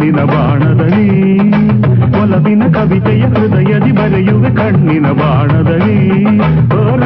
ಕಣ್ಣಿನ ಬಾಣದಲ್ಲಿ ಒಲವಿನ ಕವಿತೆಯ ಹೃದಯದಿ ಬರೆಯುವೆ ಕಣ್ಣಿನ ಬಾಣದಲ್ಲಿ. ಓ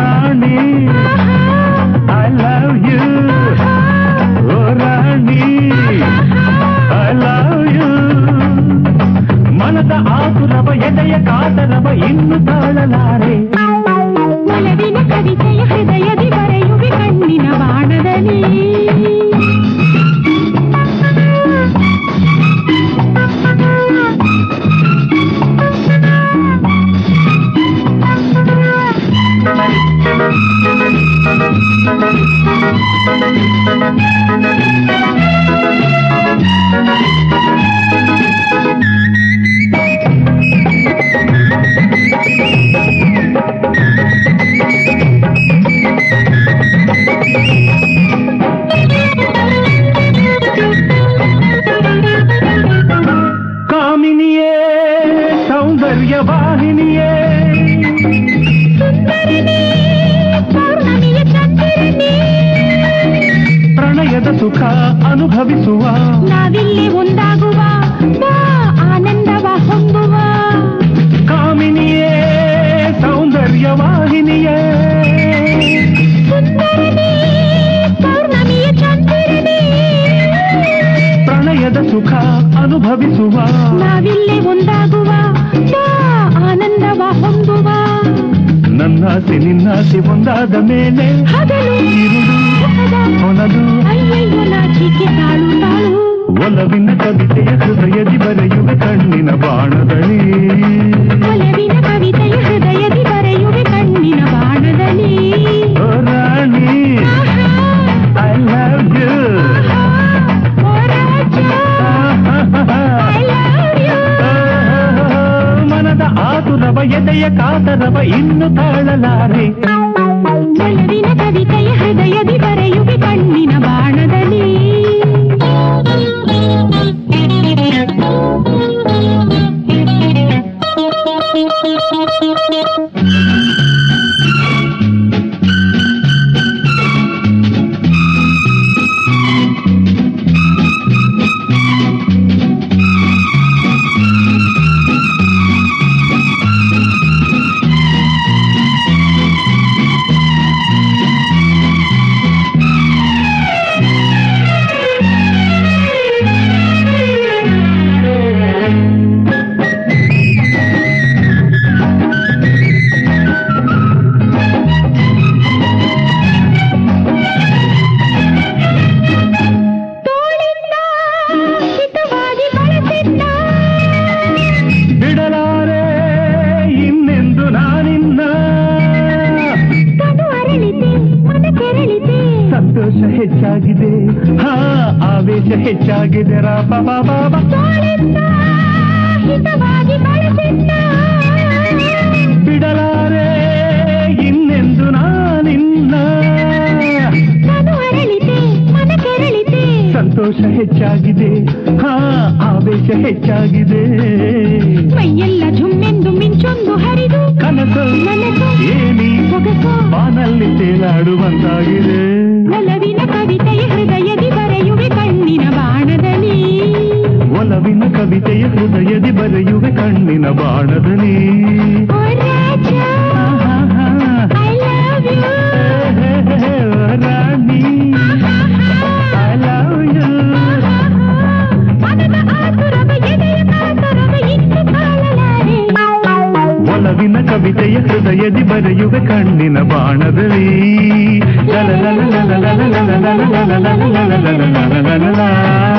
ಸೌಂದರ್ಯ ವಾಹಿನಿಯೇ ಸುಂದರನೇ ಪ್ರಣಯದ ಸುಖ ಅನುಭವಿಸುವ. ನಾವಿಲ್ಲಿ ಒಂದಾಗುವ ಆನಂದವ ಹೊಂದುವ. ಕಾಮಿನಿಯೇ ಸೌಂದರ್ಯ ವಾಹಿನಿಯೇ ಪ್ರಣಯದ ಸುಖ ಅನುಭವಿಸುವ. ನಾವಿಲ್ಲಿ ಒಂದಾಗುವ ಆನಂದವ ಹೊಂದುವ. ನನ್ನಾಸೆ ನಿನ್ನಾಸೆ ಒಂದಾದ ಮೇಲೆ ಇರುಳು ಆತುರವ ಎದೆಯ ಕಾತರವ ಇನ್ನು ತಾಳಲಾರೆ ಒಲವಿನ ಕವಿತೆಯ ಹೃದಯದಿ ಬರೆಯುವೆ ಕಣ್ಣಿನ ಬಾಣದಲ್ಲಿ ತೋಳಿಂದ ಸಂತೋಷ ಹೆಚ್ಚಾಗಿದೆ. ಹಾ ಆವೇಶ ಹೆಚ್ಚಾಗಿದೆ. ರಾಪ ಬಾಬಾ ಸಂತೋಷ ಹೆಚ್ಚಾಗಿದೆ. ಹಾ ಆವೇಶ ಹೆಚ್ಚಾಗಿದೆ. ಮೈಯೆಲ್ಲ ಝುಮ್ಮೆಂದು ಮಿಂಚೊಂದು ಹರಿದು ಕನಸು ಏನಿ ಸೊಗಸು ಬಾನಲ್ಲಿ ತೇಲಾಡುವಂತಾಗಿದೆ. ಒಲವಿನ ಕವಿತೆಯ ಹೃದಯದಿ ಬರೆಯುವೆ ಕಣ್ಣಿನ ಬಾಣದಲ್ಲಿ. ಒಲವಿನ ಕವಿತೆಯ ಹೃದಯದಿ ಬರೆಯುವೆ ಕಣ್ಣಿನ ಬಾಣದಲ್ಲಿ. ಯದಿಬರೆಯುವೆ ಕಣ್ಣಿನ ಬಾಣದಲ್ಲಿ ಲಲ ಲಲ ಲಲ ಲಲ ಲಲ ಲಲ ಲಲ ಲಲ ಲಲ ಲಲ ಲಲ